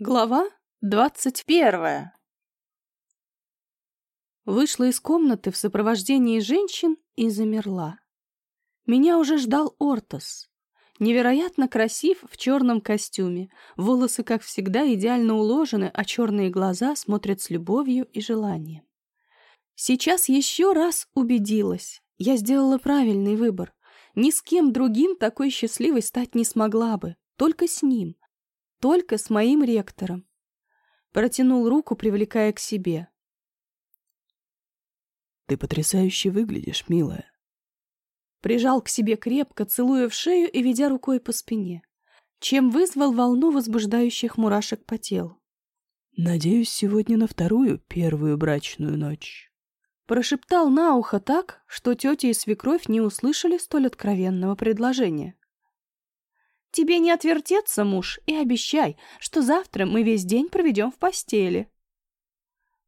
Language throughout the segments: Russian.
Глава двадцать первая Вышла из комнаты в сопровождении женщин и замерла. Меня уже ждал Ортос. Невероятно красив в черном костюме, волосы, как всегда, идеально уложены, а черные глаза смотрят с любовью и желанием. Сейчас еще раз убедилась. Я сделала правильный выбор. Ни с кем другим такой счастливой стать не смогла бы, только с ним — только с моим ректором. Протянул руку, привлекая к себе. «Ты потрясающе выглядишь, милая». Прижал к себе крепко, целуя в шею и ведя рукой по спине, чем вызвал волну возбуждающих мурашек по телу. «Надеюсь, сегодня на вторую, первую брачную ночь». Прошептал на ухо так, что тетя и свекровь не услышали столь откровенного предложения. Тебе не отвертеться, муж, и обещай, что завтра мы весь день проведем в постели.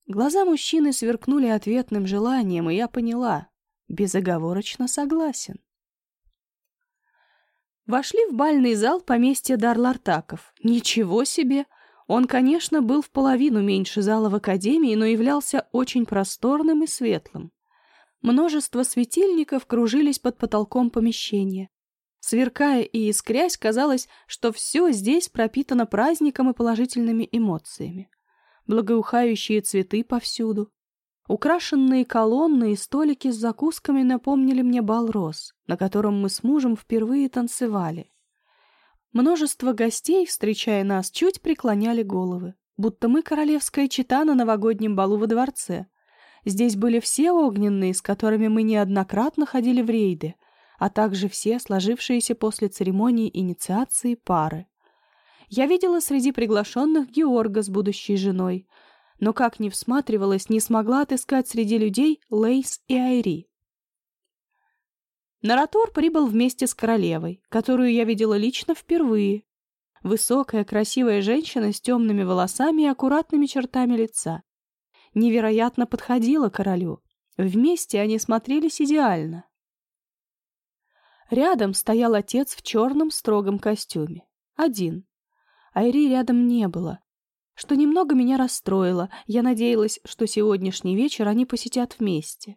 Глаза мужчины сверкнули ответным желанием, и я поняла. Безоговорочно согласен. Вошли в бальный зал поместья Дарлартаков. Ничего себе! Он, конечно, был в половину меньше зала в академии, но являлся очень просторным и светлым. Множество светильников кружились под потолком помещения. Сверкая и искрясь, казалось, что все здесь пропитано праздником и положительными эмоциями. Благоухающие цветы повсюду. Украшенные колонны и столики с закусками напомнили мне бал роз, на котором мы с мужем впервые танцевали. Множество гостей, встречая нас, чуть преклоняли головы, будто мы королевская чета на новогоднем балу во дворце. Здесь были все огненные, с которыми мы неоднократно ходили в рейды — а также все сложившиеся после церемонии инициации пары. Я видела среди приглашенных Георга с будущей женой, но как ни всматривалась, не смогла отыскать среди людей Лейс и Айри. Наратор прибыл вместе с королевой, которую я видела лично впервые. Высокая, красивая женщина с темными волосами и аккуратными чертами лица. Невероятно подходила королю. Вместе они смотрелись идеально. Рядом стоял отец в черном строгом костюме. Один. Айри рядом не было, что немного меня расстроило. Я надеялась, что сегодняшний вечер они посетят вместе.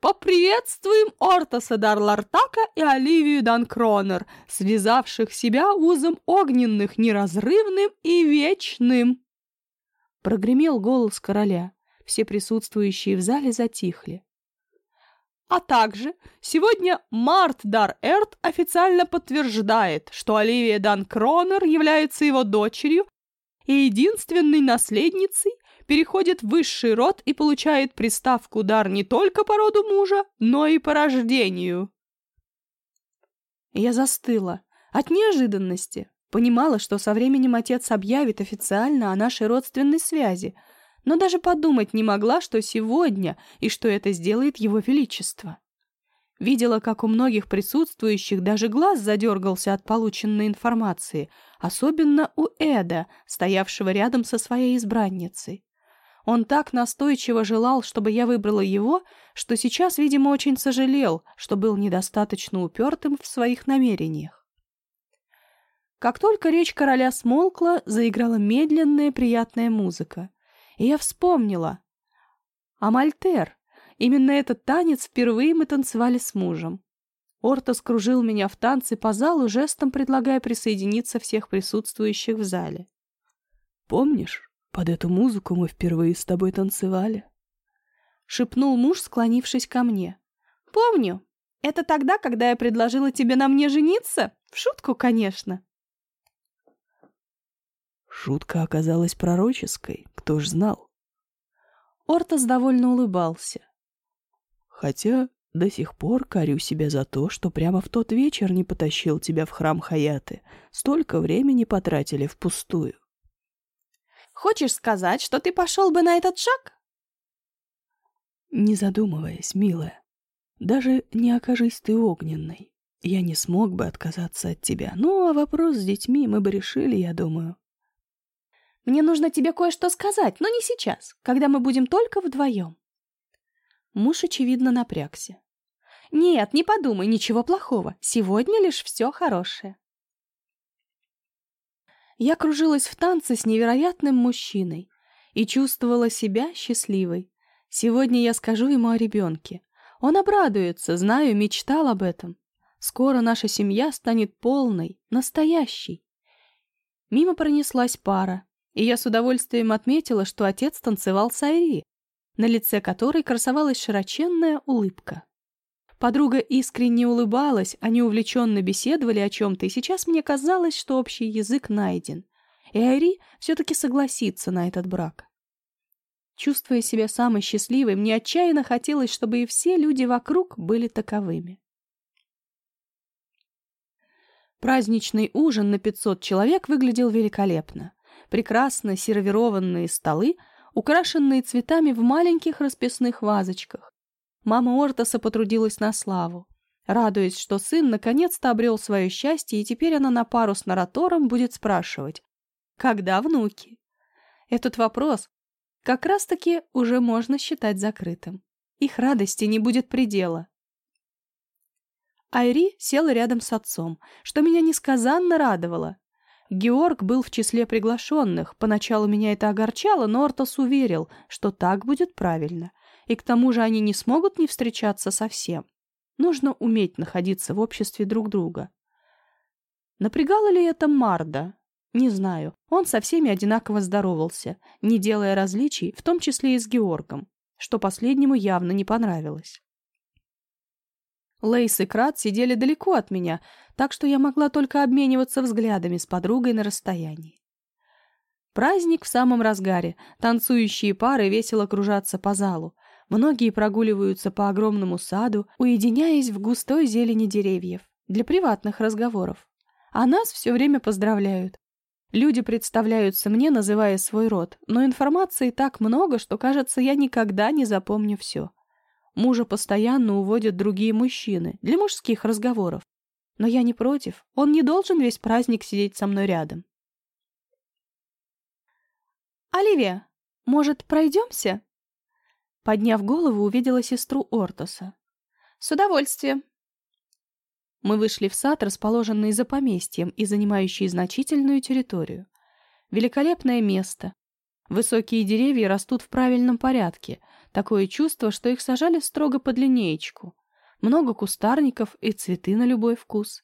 Поприветствуем Ортаса Дарлартака и Оливию Данкронер, связавших себя узом огненных, неразрывным и вечным. Прогремел голос короля. Все присутствующие в зале затихли. А также сегодня Март Дар Эрт официально подтверждает, что Оливия Дан Кронер является его дочерью и единственной наследницей, переходит в высший род и получает приставку дар не только по роду мужа, но и по рождению. Я застыла от неожиданности. Понимала, что со временем отец объявит официально о нашей родственной связи — но даже подумать не могла, что сегодня и что это сделает его величество. Видела, как у многих присутствующих даже глаз задергался от полученной информации, особенно у Эда, стоявшего рядом со своей избранницей. Он так настойчиво желал, чтобы я выбрала его, что сейчас, видимо, очень сожалел, что был недостаточно упертым в своих намерениях. Как только речь короля смолкла, заиграла медленная приятная музыка. И я вспомнила. Амальтер. Именно этот танец впервые мы танцевали с мужем. Орто скружил меня в танце по залу, жестом предлагая присоединиться всех присутствующих в зале. «Помнишь, под эту музыку мы впервые с тобой танцевали?» Шепнул муж, склонившись ко мне. «Помню. Это тогда, когда я предложила тебе на мне жениться? В шутку, конечно». Шутка оказалась пророческой, кто ж знал. Ортос довольно улыбался. Хотя до сих пор корю себя за то, что прямо в тот вечер не потащил тебя в храм Хаяты. Столько времени потратили впустую. Хочешь сказать, что ты пошел бы на этот шаг? Не задумываясь, милая. Даже не окажись ты огненной. Я не смог бы отказаться от тебя. Ну, а вопрос с детьми мы бы решили, я думаю. Мне нужно тебе кое-что сказать, но не сейчас, когда мы будем только вдвоем. Муж, очевидно, напрягся. Нет, не подумай, ничего плохого. Сегодня лишь все хорошее. Я кружилась в танце с невероятным мужчиной и чувствовала себя счастливой. Сегодня я скажу ему о ребенке. Он обрадуется, знаю, мечтал об этом. Скоро наша семья станет полной, настоящей. Мимо пронеслась пара, и я с удовольствием отметила, что отец танцевал с Айри, на лице которой красовалась широченная улыбка. Подруга искренне улыбалась, они увлеченно беседовали о чем-то, и сейчас мне казалось, что общий язык найден. И Айри все-таки согласится на этот брак. Чувствуя себя самой счастливой, мне отчаянно хотелось, чтобы и все люди вокруг были таковыми. Праздничный ужин на 500 человек выглядел великолепно. Прекрасно сервированные столы, украшенные цветами в маленьких расписных вазочках. Мама Ортоса потрудилась на славу, радуясь, что сын наконец-то обрел свое счастье, и теперь она на пару с наратором будет спрашивать, когда внуки? Этот вопрос как раз-таки уже можно считать закрытым. Их радости не будет предела. Айри села рядом с отцом, что меня несказанно радовало. Георг был в числе приглашенных. Поначалу меня это огорчало, но Ортос уверил, что так будет правильно. И к тому же они не смогут не встречаться совсем. Нужно уметь находиться в обществе друг друга. Напрягало ли это Марда? Не знаю. Он со всеми одинаково здоровался, не делая различий, в том числе и с Георгом, что последнему явно не понравилось. Лейс и Крат сидели далеко от меня, так что я могла только обмениваться взглядами с подругой на расстоянии. Праздник в самом разгаре, танцующие пары весело кружатся по залу. Многие прогуливаются по огромному саду, уединяясь в густой зелени деревьев, для приватных разговоров. А нас все время поздравляют. Люди представляются мне, называя свой род, но информации так много, что, кажется, я никогда не запомню все. Мужа постоянно уводят другие мужчины для мужских разговоров. Но я не против, он не должен весь праздник сидеть со мной рядом. «Оливия, может, пройдемся?» Подняв голову, увидела сестру Ортоса. «С удовольствием». Мы вышли в сад, расположенный за поместьем и занимающий значительную территорию. Великолепное место. Высокие деревья растут в правильном порядке, Такое чувство, что их сажали строго под линеечку. Много кустарников и цветы на любой вкус.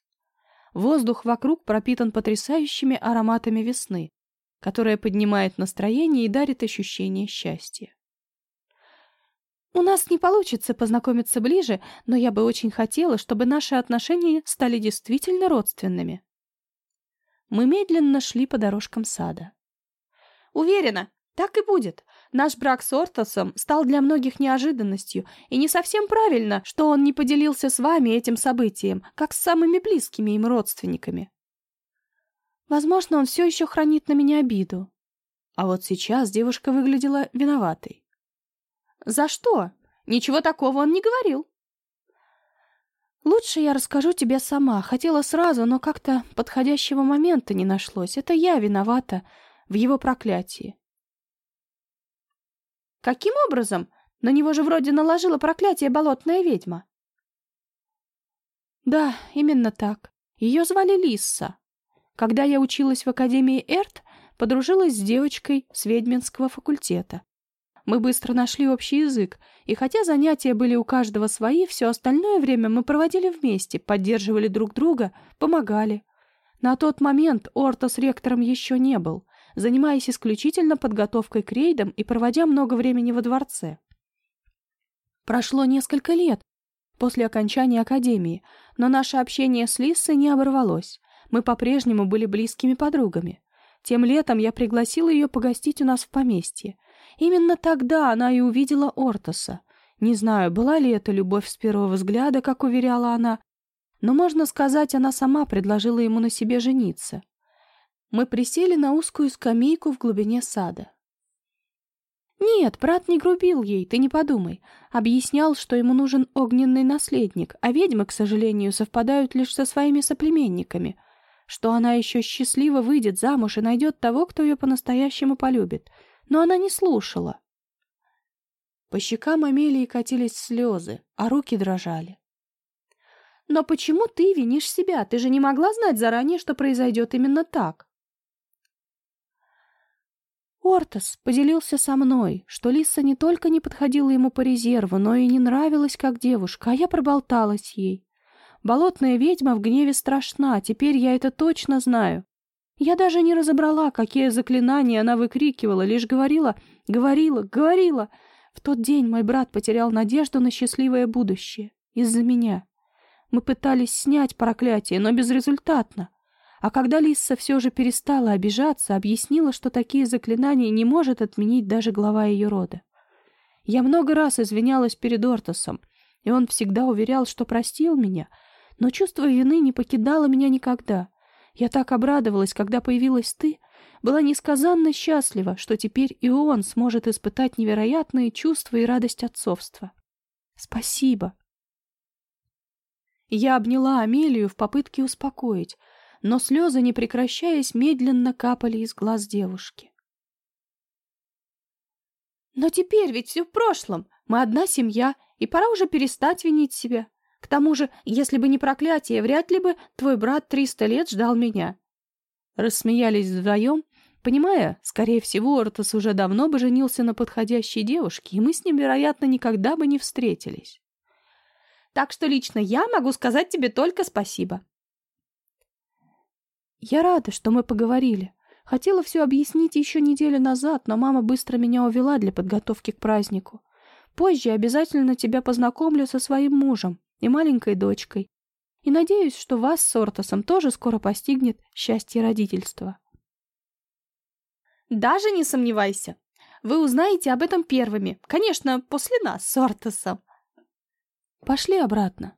Воздух вокруг пропитан потрясающими ароматами весны, которая поднимает настроение и дарит ощущение счастья. У нас не получится познакомиться ближе, но я бы очень хотела, чтобы наши отношения стали действительно родственными. Мы медленно шли по дорожкам сада. Уверена, так и будет. Наш брак с Ортосом стал для многих неожиданностью, и не совсем правильно, что он не поделился с вами этим событием, как с самыми близкими им родственниками. Возможно, он все еще хранит на меня обиду. А вот сейчас девушка выглядела виноватой. «За что? Ничего такого он не говорил». «Лучше я расскажу тебе сама. Хотела сразу, но как-то подходящего момента не нашлось. Это я виновата в его проклятии. Каким образом? На него же вроде наложила проклятие болотная ведьма. Да, именно так. Ее звали Лисса. Когда я училась в Академии Эрт, подружилась с девочкой с ведьминского факультета. Мы быстро нашли общий язык, и хотя занятия были у каждого свои, все остальное время мы проводили вместе, поддерживали друг друга, помогали. На тот момент Орта с ректором еще не был, занимаясь исключительно подготовкой к рейдам и проводя много времени во дворце. Прошло несколько лет после окончания академии, но наше общение с Лиссой не оборвалось. Мы по-прежнему были близкими подругами. Тем летом я пригласила ее погостить у нас в поместье. Именно тогда она и увидела Ортоса. Не знаю, была ли это любовь с первого взгляда, как уверяла она, но, можно сказать, она сама предложила ему на себе жениться. Мы присели на узкую скамейку в глубине сада. Нет, брат не грубил ей, ты не подумай. Объяснял, что ему нужен огненный наследник, а ведьмы, к сожалению, совпадают лишь со своими соплеменниками, что она еще счастливо выйдет замуж и найдет того, кто ее по-настоящему полюбит. Но она не слушала. По щекам Амелии катились слезы, а руки дрожали. «Но почему ты винишь себя? Ты же не могла знать заранее, что произойдет именно так?» Ортос поделился со мной, что Лиса не только не подходила ему по резерву, но и не нравилась как девушка, а я проболталась ей. Болотная ведьма в гневе страшна, теперь я это точно знаю. Я даже не разобрала, какие заклинания она выкрикивала, лишь говорила, говорила, говорила. В тот день мой брат потерял надежду на счастливое будущее. Из-за меня. Мы пытались снять проклятие, но безрезультатно. А когда Лисса все же перестала обижаться, объяснила, что такие заклинания не может отменить даже глава ее рода. Я много раз извинялась перед Ортосом, и он всегда уверял, что простил меня, но чувство вины не покидало меня никогда. Я так обрадовалась, когда появилась ты, была несказанно счастлива, что теперь и он сможет испытать невероятные чувства и радость отцовства. Спасибо. Я обняла Амелию в попытке успокоить, но слезы, не прекращаясь, медленно капали из глаз девушки. «Но теперь ведь все в прошлом. Мы одна семья, и пора уже перестать винить себя. К тому же, если бы не проклятие, вряд ли бы твой брат триста лет ждал меня». Рассмеялись вдвоем, понимая, скорее всего, Ортос уже давно бы женился на подходящей девушке, и мы с ним, вероятно, никогда бы не встретились. Так что лично я могу сказать тебе только спасибо. Я рада, что мы поговорили. Хотела все объяснить еще неделю назад, но мама быстро меня увела для подготовки к празднику. Позже обязательно тебя познакомлю со своим мужем и маленькой дочкой. И надеюсь, что вас с Ортосом тоже скоро постигнет счастье родительства. Даже не сомневайся. Вы узнаете об этом первыми. Конечно, после нас с Ортосом. Пошли обратно.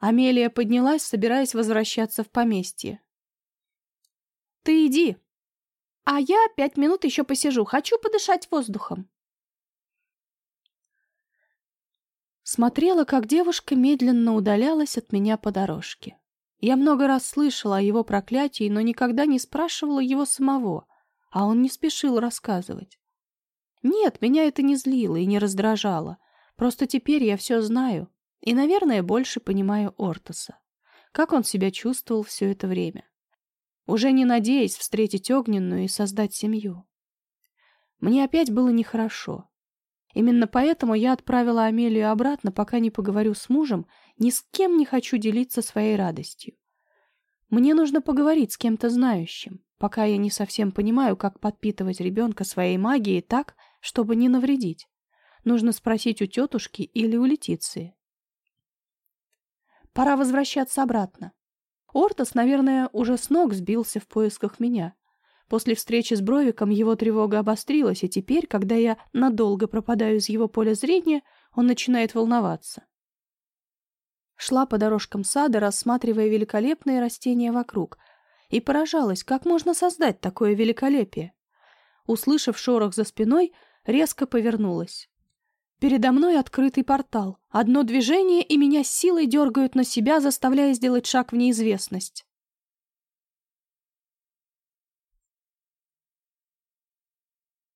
Амелия поднялась, собираясь возвращаться в поместье. Ты иди. А я пять минут еще посижу. Хочу подышать воздухом. Смотрела, как девушка медленно удалялась от меня по дорожке. Я много раз слышала о его проклятии, но никогда не спрашивала его самого, а он не спешил рассказывать. Нет, меня это не злило и не раздражало. Просто теперь я все знаю и, наверное, больше понимаю Ортоса. Как он себя чувствовал все это время уже не надеясь встретить огненную и создать семью. Мне опять было нехорошо. Именно поэтому я отправила Амелию обратно, пока не поговорю с мужем, ни с кем не хочу делиться своей радостью. Мне нужно поговорить с кем-то знающим, пока я не совсем понимаю, как подпитывать ребенка своей магией так, чтобы не навредить. Нужно спросить у тетушки или у Летиции. Пора возвращаться обратно. Ортос, наверное, уже с ног сбился в поисках меня. После встречи с Бровиком его тревога обострилась, и теперь, когда я надолго пропадаю из его поля зрения, он начинает волноваться. Шла по дорожкам сада, рассматривая великолепные растения вокруг, и поражалась, как можно создать такое великолепие. Услышав шорох за спиной, резко повернулась. Передо мной открытый портал. Одно движение, и меня силой дергают на себя, заставляя сделать шаг в неизвестность.